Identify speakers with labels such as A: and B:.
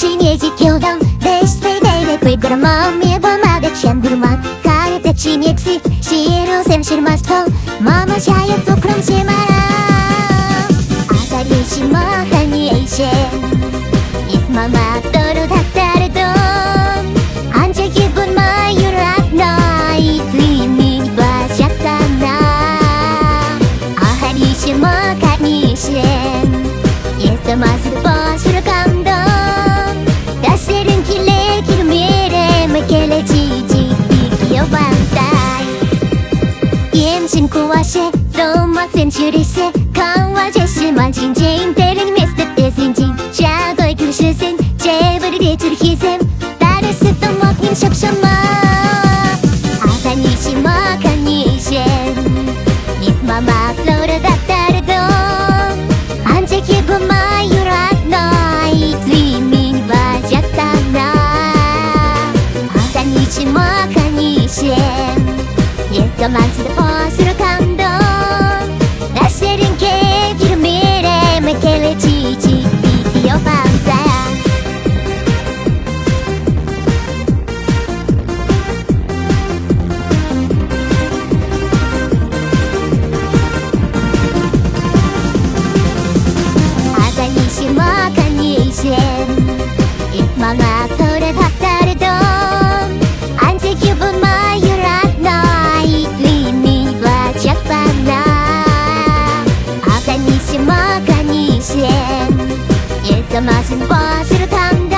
A: Teenage kildan Destekleyle kuyguramam Yapamadık şendurman Kalipte çiğneksi Şiiru sevşirmez tol Mama şayet dokurum şemara Atari şima hani eşe İsmama doğru taktardım Ancak bunma yurak nay Tüyümün başaktan Ahari şima kanişem Yetemez başır どうも、センチューリッシュ、カワジェシマンジンジン、テレビミステティー、ジャードイクルシューセン、ジェブリティーズ、ダルスとモッキンシャプシャマー。あたにしもかにしえん、いつもまたたれと、あんちゃけばまいらない、すみみんばじゃったな。あたにしもかにしえん、いつもまたと。 심오한 이젠 입마마 털에 박다르던 안제 기분 마유란 너의 의미와 작반나 아간 이심어간 이젠 일도 마신 버스로 담당